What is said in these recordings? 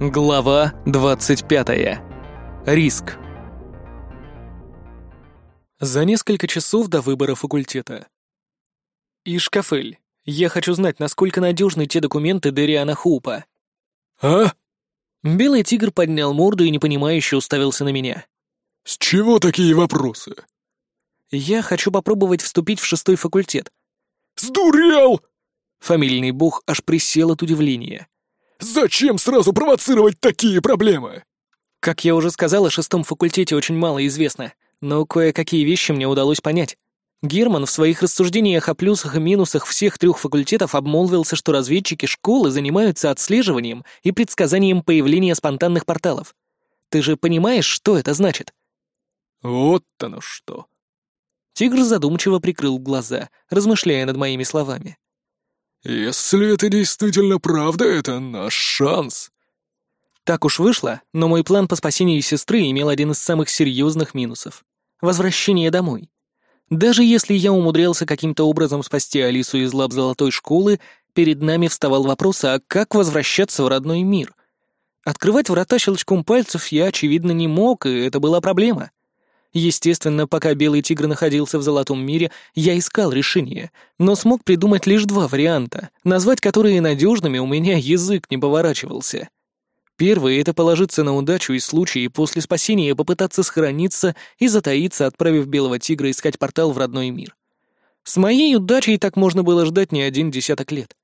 Глава 25. Риск. За несколько часов до выбора факультета. Ишкафель, я хочу знать, насколько надежны те документы Дериана Хупа. «А?» Белый тигр поднял морду и непонимающе уставился на меня. «С чего такие вопросы?» «Я хочу попробовать вступить в шестой факультет». «Сдурел!» Фамильный бог аж присел от удивления. Зачем сразу провоцировать такие проблемы? Как я уже сказал, о шестом факультете очень мало известно, но кое-какие вещи мне удалось понять. Герман в своих рассуждениях о плюсах и минусах всех трех факультетов обмолвился, что разведчики школы занимаются отслеживанием и предсказанием появления спонтанных порталов. Ты же понимаешь, что это значит? Вот оно что. Тигр задумчиво прикрыл глаза, размышляя над моими словами. «Если это действительно правда, это наш шанс». Так уж вышло, но мой план по спасению сестры имел один из самых серьезных минусов — возвращение домой. Даже если я умудрялся каким-то образом спасти Алису из лап золотой школы, перед нами вставал вопрос, а как возвращаться в родной мир? Открывать врата щелчком пальцев я, очевидно, не мог, и это была проблема. Естественно, пока Белый Тигр находился в Золотом мире, я искал решение, но смог придумать лишь два варианта, назвать которые надежными у меня язык не поворачивался. Первый — это положиться на удачу и случай, и после спасения попытаться сохраниться и затаиться, отправив Белого Тигра искать портал в родной мир. С моей удачей так можно было ждать не один десяток лет.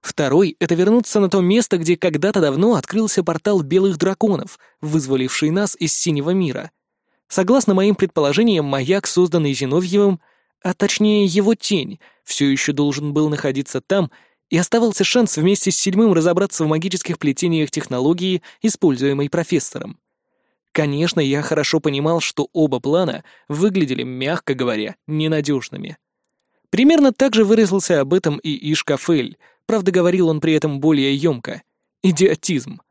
Второй — это вернуться на то место, где когда-то давно открылся портал Белых Драконов, вызволивший нас из Синего мира — Согласно моим предположениям, маяк, созданный Зиновьевым, а точнее его тень, все еще должен был находиться там, и оставался шанс вместе с седьмым разобраться в магических плетениях технологии, используемой профессором. Конечно, я хорошо понимал, что оба плана выглядели, мягко говоря, ненадежными. Примерно так же выразился об этом и Ишкафель, правда, говорил он при этом более емко. Идиотизм.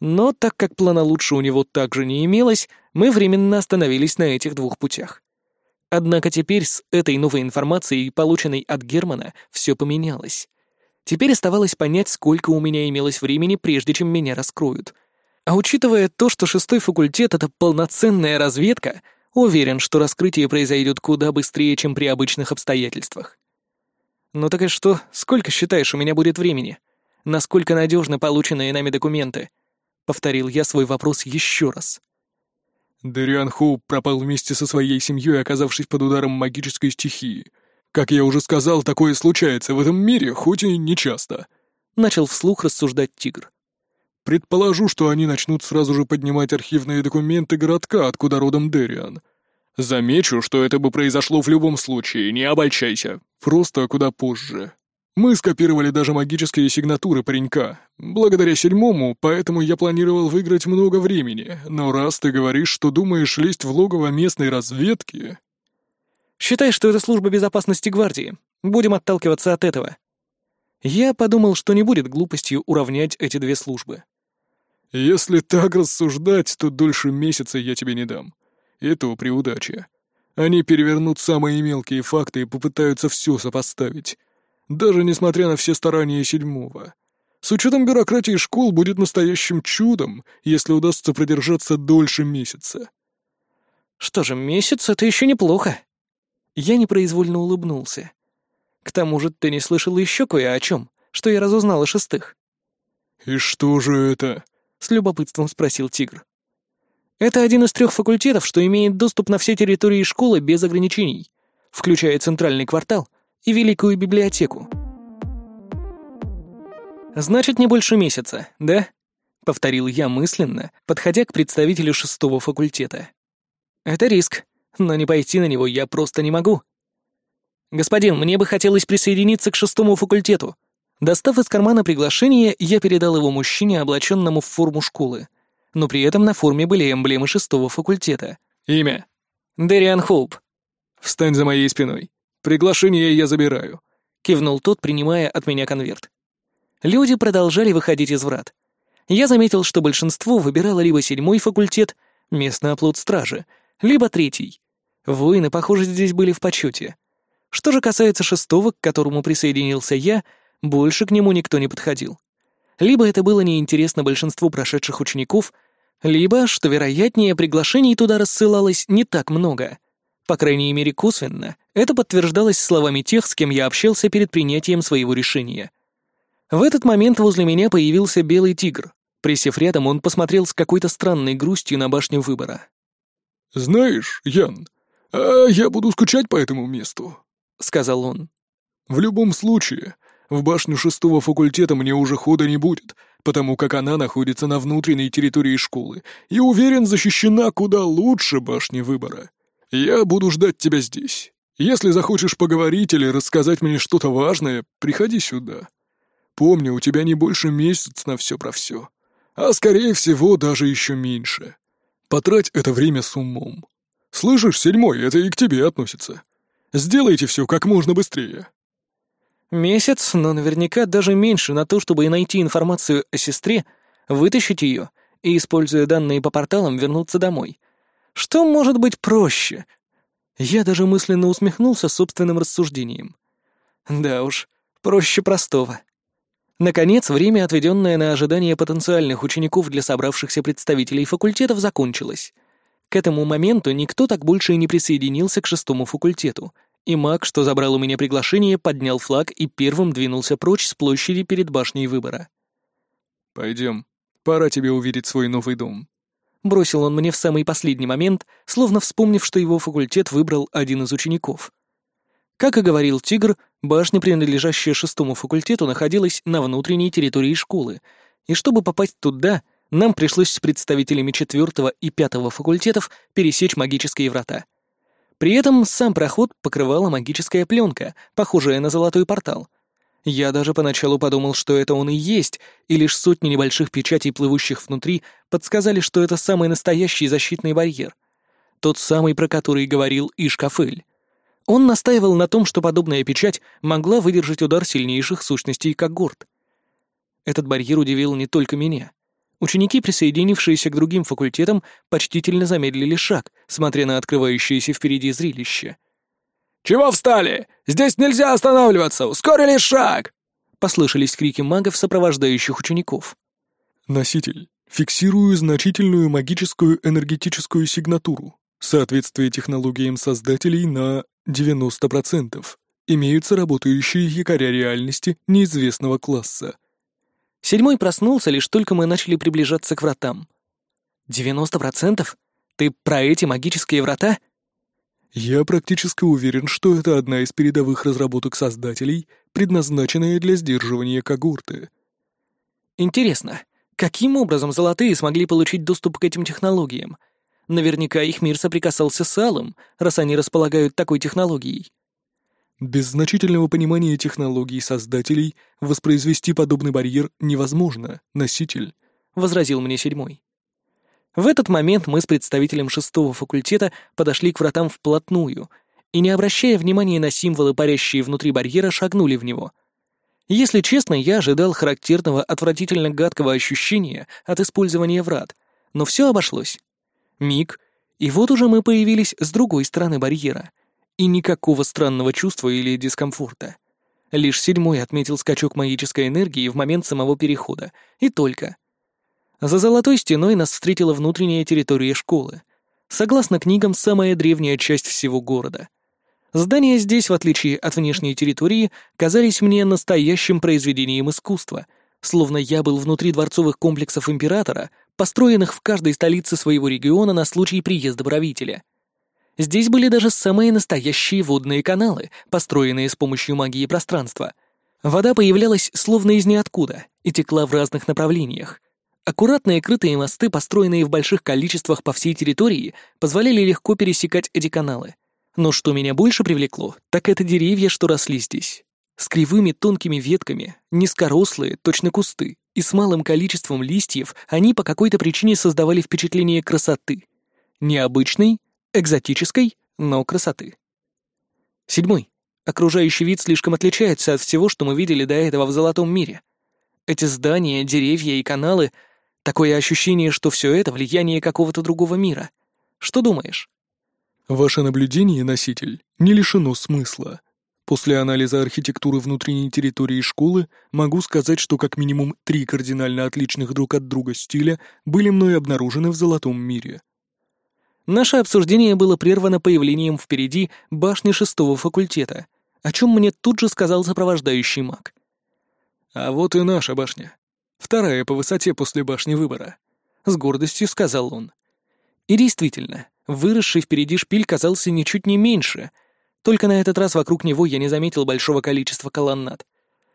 Но так как плана лучше у него также не имелось, мы временно остановились на этих двух путях. Однако теперь с этой новой информацией, полученной от Германа, все поменялось. Теперь оставалось понять, сколько у меня имелось времени, прежде чем меня раскроют. А учитывая то, что шестой факультет — это полноценная разведка, уверен, что раскрытие произойдет куда быстрее, чем при обычных обстоятельствах. Ну так и что, сколько считаешь, у меня будет времени? Насколько надежны полученные нами документы? Повторил я свой вопрос еще раз. Дариан Хоуп пропал вместе со своей семьей, оказавшись под ударом магической стихии. Как я уже сказал, такое случается в этом мире, хоть и не часто. Начал вслух рассуждать тигр. Предположу, что они начнут сразу же поднимать архивные документы городка, откуда родом Дериан. Замечу, что это бы произошло в любом случае, не обольщайся. Просто куда позже. Мы скопировали даже магические сигнатуры паренька. Благодаря седьмому, поэтому я планировал выиграть много времени. Но раз ты говоришь, что думаешь лезть в логово местной разведки... Считай, что это служба безопасности гвардии. Будем отталкиваться от этого. Я подумал, что не будет глупостью уравнять эти две службы. Если так рассуждать, то дольше месяца я тебе не дам. Это при удаче. Они перевернут самые мелкие факты и попытаются все сопоставить даже несмотря на все старания седьмого. С учетом бюрократии школ будет настоящим чудом, если удастся продержаться дольше месяца. Что же, месяц — это еще неплохо. Я непроизвольно улыбнулся. К тому же ты не слышал еще кое о чем, что я разузнал о шестых. «И что же это?» — с любопытством спросил Тигр. «Это один из трех факультетов, что имеет доступ на все территории школы без ограничений, включая центральный квартал и Великую библиотеку. «Значит, не больше месяца, да?» — повторил я мысленно, подходя к представителю шестого факультета. «Это риск, но не пойти на него я просто не могу». «Господин, мне бы хотелось присоединиться к шестому факультету». Достав из кармана приглашение, я передал его мужчине, облаченному в форму школы. Но при этом на форме были эмблемы шестого факультета. «Имя?» «Дэриан Хоуп». «Встань за моей спиной». «Приглашение я забираю», — кивнул тот, принимая от меня конверт. Люди продолжали выходить из врат. Я заметил, что большинство выбирало либо седьмой факультет, местный оплот стражи, либо третий. Воины, похоже, здесь были в почете. Что же касается шестого, к которому присоединился я, больше к нему никто не подходил. Либо это было неинтересно большинству прошедших учеников, либо, что вероятнее, приглашений туда рассылалось не так много. По крайней мере, косвенно, это подтверждалось словами тех, с кем я общался перед принятием своего решения. В этот момент возле меня появился белый тигр. Присев рядом, он посмотрел с какой-то странной грустью на башню выбора. «Знаешь, Ян, а я буду скучать по этому месту», — сказал он. «В любом случае, в башню шестого факультета мне уже хода не будет, потому как она находится на внутренней территории школы и, уверен, защищена куда лучше башни выбора. Я буду ждать тебя здесь. Если захочешь поговорить или рассказать мне что-то важное, приходи сюда. Помни, у тебя не больше месяца на все про все, а, скорее всего, даже еще меньше. Потрать это время с умом. Слышишь, седьмой, это и к тебе относится. Сделайте все как можно быстрее. Месяц, но наверняка даже меньше на то, чтобы найти информацию о сестре, вытащить ее и, используя данные по порталам, вернуться домой. Что может быть проще? Я даже мысленно усмехнулся собственным рассуждением. Да уж, проще простого. Наконец, время, отведенное на ожидание потенциальных учеников для собравшихся представителей факультетов, закончилось. К этому моменту никто так больше и не присоединился к шестому факультету — и маг, что забрал у меня приглашение, поднял флаг и первым двинулся прочь с площади перед башней выбора. «Пойдем, пора тебе увидеть свой новый дом», — бросил он мне в самый последний момент, словно вспомнив, что его факультет выбрал один из учеников. Как и говорил Тигр, башня, принадлежащая шестому факультету, находилась на внутренней территории школы, и чтобы попасть туда, нам пришлось с представителями четвертого и пятого факультетов пересечь магические врата — при этом сам проход покрывала магическая пленка, похожая на золотой портал. Я даже поначалу подумал, что это он и есть, и лишь сотни небольших печатей, плывущих внутри, подсказали, что это самый настоящий защитный барьер. Тот самый, про который говорил Ишкафель. Он настаивал на том, что подобная печать могла выдержать удар сильнейших сущностей когорт. Этот барьер удивил не только меня. Ученики, присоединившиеся к другим факультетам, почтительно замедлили шаг, смотря на открывающееся впереди зрелище. «Чего встали? Здесь нельзя останавливаться! Ускорили шаг!» Послышались крики магов, сопровождающих учеников. «Носитель, фиксирую значительную магическую энергетическую сигнатуру. Соответствие технологиям создателей на 90%. Имеются работающие якоря реальности неизвестного класса. Седьмой проснулся, лишь только мы начали приближаться к вратам. «Девяносто процентов? Ты про эти магические врата?» «Я практически уверен, что это одна из передовых разработок создателей, предназначенная для сдерживания когорты». «Интересно, каким образом золотые смогли получить доступ к этим технологиям? Наверняка их мир соприкасался с Алым, раз они располагают такой технологией». Без значительного понимания технологий создателей воспроизвести подобный барьер невозможно, носитель», — возразил мне седьмой. В этот момент мы с представителем шестого факультета подошли к вратам вплотную и, не обращая внимания на символы, парящие внутри барьера, шагнули в него. Если честно, я ожидал характерного отвратительно гадкого ощущения от использования врат, но все обошлось. Миг, и вот уже мы появились с другой стороны барьера — и никакого странного чувства или дискомфорта. Лишь седьмой отметил скачок магической энергии в момент самого перехода. И только. За золотой стеной нас встретила внутренняя территория школы. Согласно книгам, самая древняя часть всего города. Здания здесь, в отличие от внешней территории, казались мне настоящим произведением искусства, словно я был внутри дворцовых комплексов императора, построенных в каждой столице своего региона на случай приезда правителя — Здесь были даже самые настоящие водные каналы, построенные с помощью магии пространства. Вода появлялась словно из ниоткуда и текла в разных направлениях. Аккуратные крытые мосты, построенные в больших количествах по всей территории, позволяли легко пересекать эти каналы. Но что меня больше привлекло, так это деревья, что росли здесь. С кривыми тонкими ветками, низкорослые, точно кусты, и с малым количеством листьев они по какой-то причине создавали впечатление красоты. Необычной, экзотической, но красоты. Седьмой. Окружающий вид слишком отличается от всего, что мы видели до этого в Золотом мире. Эти здания, деревья и каналы — такое ощущение, что все это — влияние какого-то другого мира. Что думаешь? Ваше наблюдение, носитель, не лишено смысла. После анализа архитектуры внутренней территории школы могу сказать, что как минимум три кардинально отличных друг от друга стиля были мной обнаружены в Золотом мире. Наше обсуждение было прервано появлением впереди башни шестого факультета, о чем мне тут же сказал сопровождающий маг. «А вот и наша башня. Вторая по высоте после башни выбора», — с гордостью сказал он. И действительно, выросший впереди шпиль казался ничуть не меньше — только на этот раз вокруг него я не заметил большого количества колоннад.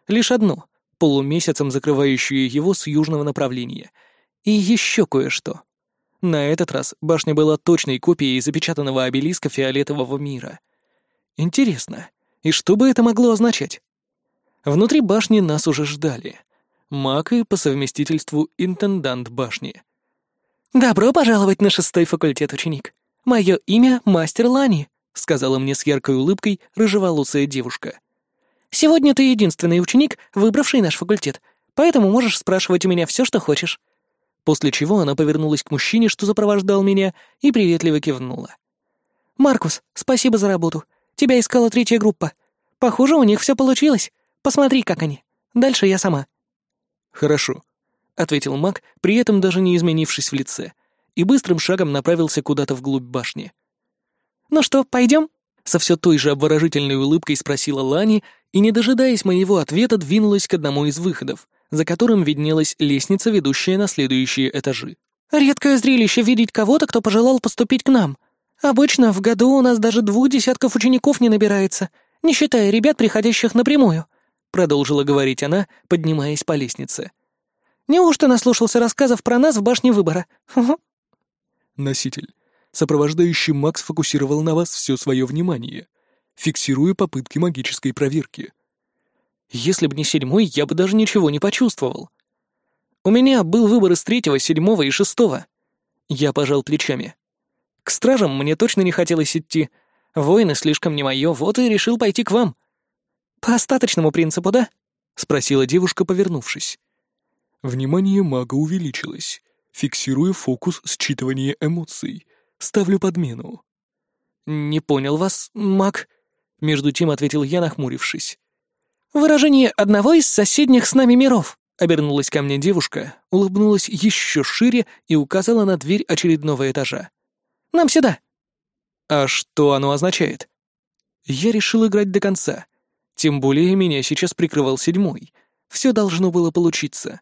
Лишь одну, полумесяцем закрывающую его с южного направления. И еще кое-что. На этот раз башня была точной копией запечатанного обелиска фиолетового мира. Интересно, и что бы это могло означать? Внутри башни нас уже ждали. Мак и по совместительству интендант башни. «Добро пожаловать на шестой факультет, ученик. Мое имя — Мастер Лани», — сказала мне с яркой улыбкой рыжеволосая девушка. «Сегодня ты единственный ученик, выбравший наш факультет, поэтому можешь спрашивать у меня все, что хочешь». После чего она повернулась к мужчине, что сопровождал меня, и приветливо кивнула. «Маркус, спасибо за работу. Тебя искала третья группа. Похоже, у них все получилось. Посмотри, как они. Дальше я сама». «Хорошо», — ответил маг, при этом даже не изменившись в лице, и быстрым шагом направился куда-то вглубь башни. «Ну что, пойдем?» Со все той же обворожительной улыбкой спросила Лани и, не дожидаясь моего ответа, двинулась к одному из выходов, за которым виднелась лестница, ведущая на следующие этажи. «Редкое зрелище видеть кого-то, кто пожелал поступить к нам. Обычно в году у нас даже двух десятков учеников не набирается, не считая ребят, приходящих напрямую», продолжила говорить она, поднимаясь по лестнице. «Неужто наслушался рассказов про нас в башне выбора?» «Носитель, Сопровождающий Макс фокусировал на вас все свое внимание, фиксируя попытки магической проверки. Если бы не седьмой, я бы даже ничего не почувствовал. У меня был выбор из третьего, седьмого и шестого. Я пожал плечами. К стражам мне точно не хотелось идти. Воины слишком не мое, вот и решил пойти к вам. По остаточному принципу, да? Спросила девушка, повернувшись. Внимание мага увеличилось, фиксируя фокус считывания эмоций, Ставлю подмену». «Не понял вас, маг», — между тем ответил я, нахмурившись. «Выражение одного из соседних с нами миров», — обернулась ко мне девушка, улыбнулась еще шире и указала на дверь очередного этажа. «Нам сюда». «А что оно означает?» Я решил играть до конца. Тем более меня сейчас прикрывал седьмой. Все должно было получиться.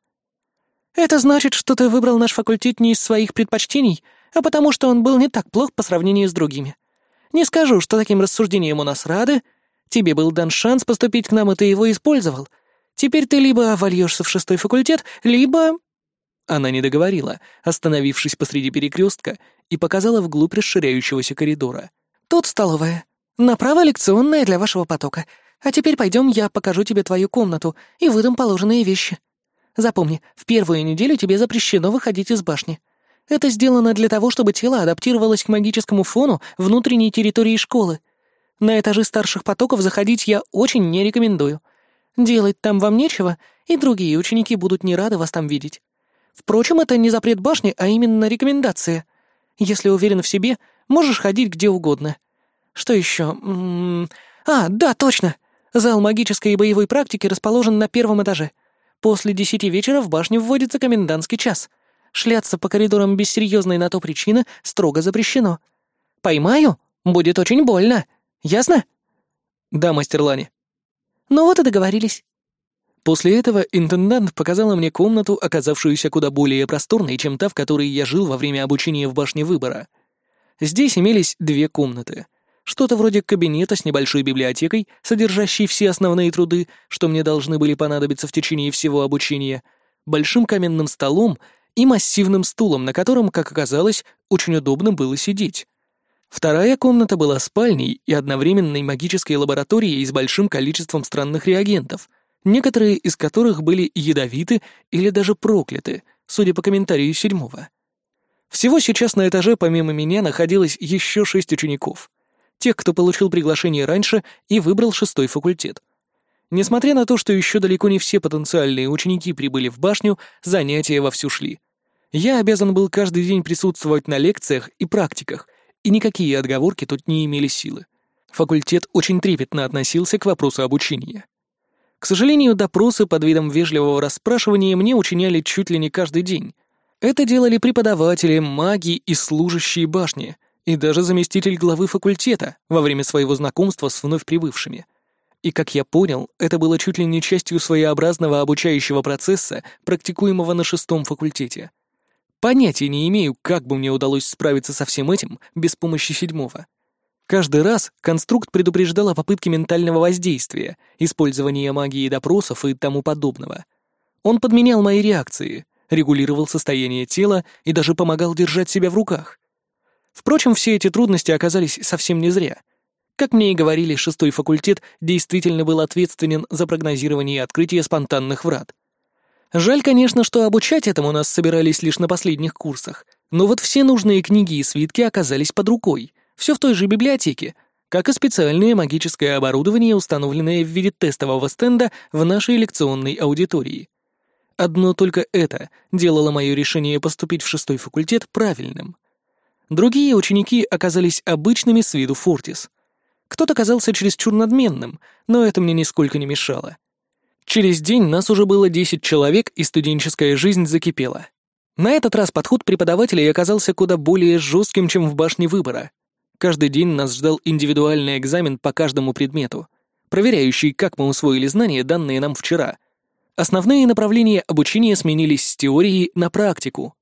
«Это значит, что ты выбрал наш факультет не из своих предпочтений, а потому что он был не так плох по сравнению с другими. Не скажу, что таким рассуждением у нас рады. Тебе был дан шанс поступить к нам, и ты его использовал. Теперь ты либо вольешься в шестой факультет, либо...» Она не договорила, остановившись посреди перекрестка и показала вглубь расширяющегося коридора. «Тут столовая. Направо лекционная для вашего потока. А теперь пойдем, я покажу тебе твою комнату и выдам положенные вещи. Запомни, в первую неделю тебе запрещено выходить из башни. Это сделано для того, чтобы тело адаптировалось к магическому фону внутренней территории школы. На этажи старших потоков заходить я очень не рекомендую. Делать там вам нечего, и другие ученики будут не рады вас там видеть. Впрочем, это не запрет башни, а именно рекомендация. Если уверен в себе, можешь ходить где угодно. Что еще? М -м а, да, точно. Зал магической и боевой практики расположен на первом этаже. После десяти вечера в башне вводится комендантский час — Шляться по коридорам без серьезной на то причины строго запрещено. Поймаю? Будет очень больно. Ясно? Да, мастер Лани. Ну вот и договорились. После этого интендант показала мне комнату, оказавшуюся куда более просторной, чем та, в которой я жил во время обучения в башне выбора. Здесь имелись две комнаты. Что-то вроде кабинета с небольшой библиотекой, содержащей все основные труды, что мне должны были понадобиться в течение всего обучения, большим каменным столом и массивным стулом, на котором, как оказалось, очень удобно было сидеть. Вторая комната была спальней и одновременной магической лабораторией с большим количеством странных реагентов, некоторые из которых были ядовиты или даже прокляты, судя по комментарию седьмого. Всего сейчас на этаже помимо меня находилось еще шесть учеников. Тех, кто получил приглашение раньше и выбрал шестой факультет. Несмотря на то, что еще далеко не все потенциальные ученики прибыли в башню, занятия вовсю шли. Я обязан был каждый день присутствовать на лекциях и практиках, и никакие отговорки тут не имели силы. Факультет очень трепетно относился к вопросу обучения. К сожалению, допросы под видом вежливого расспрашивания мне учиняли чуть ли не каждый день. Это делали преподаватели, маги и служащие башни, и даже заместитель главы факультета во время своего знакомства с вновь прибывшими. И, как я понял, это было чуть ли не частью своеобразного обучающего процесса, практикуемого на шестом факультете. Понятия не имею, как бы мне удалось справиться со всем этим без помощи седьмого. Каждый раз конструкт предупреждал о попытке ментального воздействия, использования магии допросов и тому подобного. Он подменял мои реакции, регулировал состояние тела и даже помогал держать себя в руках. Впрочем, все эти трудности оказались совсем не зря. Как мне и говорили, шестой факультет действительно был ответственен за прогнозирование и открытие спонтанных врат. Жаль, конечно, что обучать этому нас собирались лишь на последних курсах, но вот все нужные книги и свитки оказались под рукой, все в той же библиотеке, как и специальное магическое оборудование, установленное в виде тестового стенда в нашей лекционной аудитории. Одно только это делало мое решение поступить в шестой факультет правильным. Другие ученики оказались обычными с виду Фортис. Кто-то казался чересчур надменным, но это мне нисколько не мешало. Через день нас уже было 10 человек, и студенческая жизнь закипела. На этот раз подход преподавателей оказался куда более жестким, чем в башне выбора. Каждый день нас ждал индивидуальный экзамен по каждому предмету, проверяющий, как мы усвоили знания, данные нам вчера. Основные направления обучения сменились с теории на практику.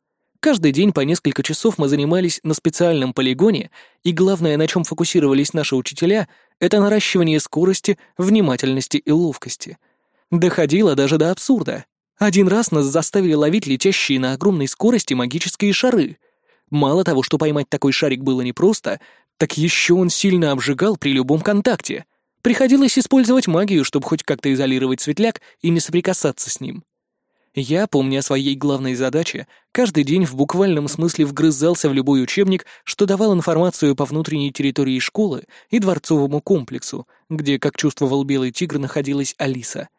Каждый день по несколько часов мы занимались на специальном полигоне, и главное, на чем фокусировались наши учителя, это наращивание скорости, внимательности и ловкости. Доходило даже до абсурда. Один раз нас заставили ловить летящие на огромной скорости магические шары. Мало того, что поймать такой шарик было непросто, так еще он сильно обжигал при любом контакте. Приходилось использовать магию, чтобы хоть как-то изолировать светляк и не соприкасаться с ним. Я, помня о своей главной задаче, каждый день в буквальном смысле вгрызался в любой учебник, что давал информацию по внутренней территории школы и дворцовому комплексу, где, как чувствовал Белый Тигр, находилась Алиса.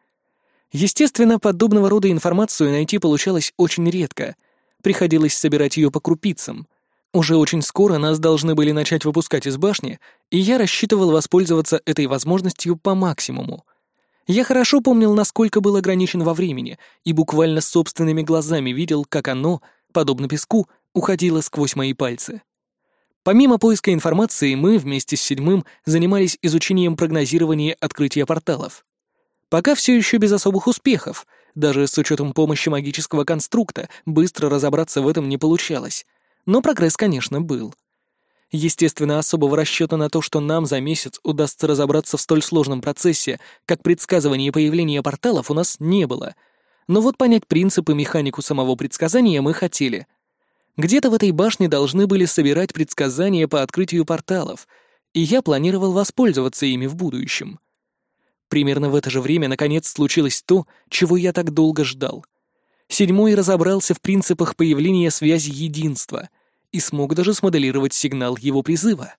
Естественно, подобного рода информацию найти получалось очень редко. Приходилось собирать ее по крупицам. Уже очень скоро нас должны были начать выпускать из башни, и я рассчитывал воспользоваться этой возможностью по максимуму. Я хорошо помнил, насколько был ограничен во времени, и буквально собственными глазами видел, как оно, подобно песку, уходило сквозь мои пальцы. Помимо поиска информации, мы вместе с седьмым занимались изучением прогнозирования открытия порталов. Пока все еще без особых успехов, даже с учетом помощи магического конструкта быстро разобраться в этом не получалось. Но прогресс, конечно, был. Естественно, особого расчета на то, что нам за месяц удастся разобраться в столь сложном процессе, как предсказывание появления порталов, у нас не было. Но вот понять принцип и механику самого предсказания мы хотели. Где-то в этой башне должны были собирать предсказания по открытию порталов, и я планировал воспользоваться ими в будущем. Примерно в это же время, наконец, случилось то, чего я так долго ждал. Седьмой разобрался в принципах появления связи единства — и смог даже смоделировать сигнал его призыва.